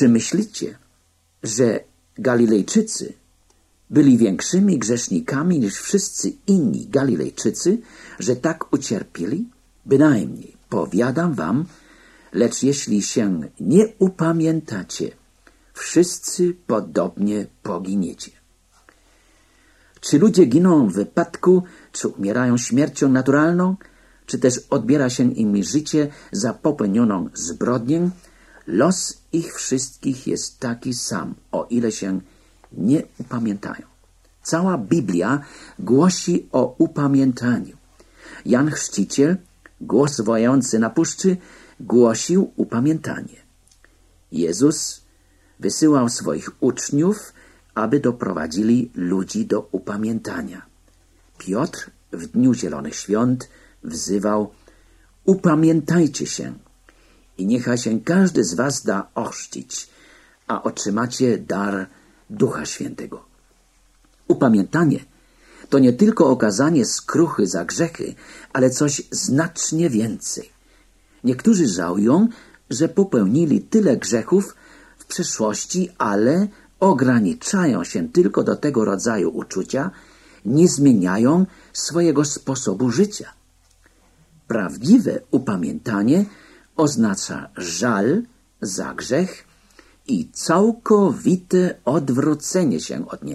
Czy myślicie, że Galilejczycy byli większymi grzesznikami niż wszyscy inni Galilejczycy, że tak ucierpieli? Bynajmniej, powiadam wam, lecz jeśli się nie upamiętacie, wszyscy podobnie poginiecie. Czy ludzie giną w wypadku, czy umierają śmiercią naturalną, czy też odbiera się im życie za popełnioną zbrodnię, los ich wszystkich jest taki sam, o ile się nie upamiętają. Cała Biblia głosi o upamiętaniu. Jan Chrzciciel, głos wojący na puszczy, głosił upamiętanie. Jezus wysyłał swoich uczniów, aby doprowadzili ludzi do upamiętania. Piotr w Dniu Zielonych Świąt wzywał upamiętajcie się i niechaj się każdy z was da ochrzcić, a otrzymacie dar Ducha Świętego. Upamiętanie to nie tylko okazanie skruchy za grzechy, ale coś znacznie więcej. Niektórzy żałują, że popełnili tyle grzechów w przeszłości, ale ograniczają się tylko do tego rodzaju uczucia, nie zmieniają swojego sposobu życia. Prawdziwe upamiętanie oznacza żal za grzech i całkowite odwrócenie się od niego.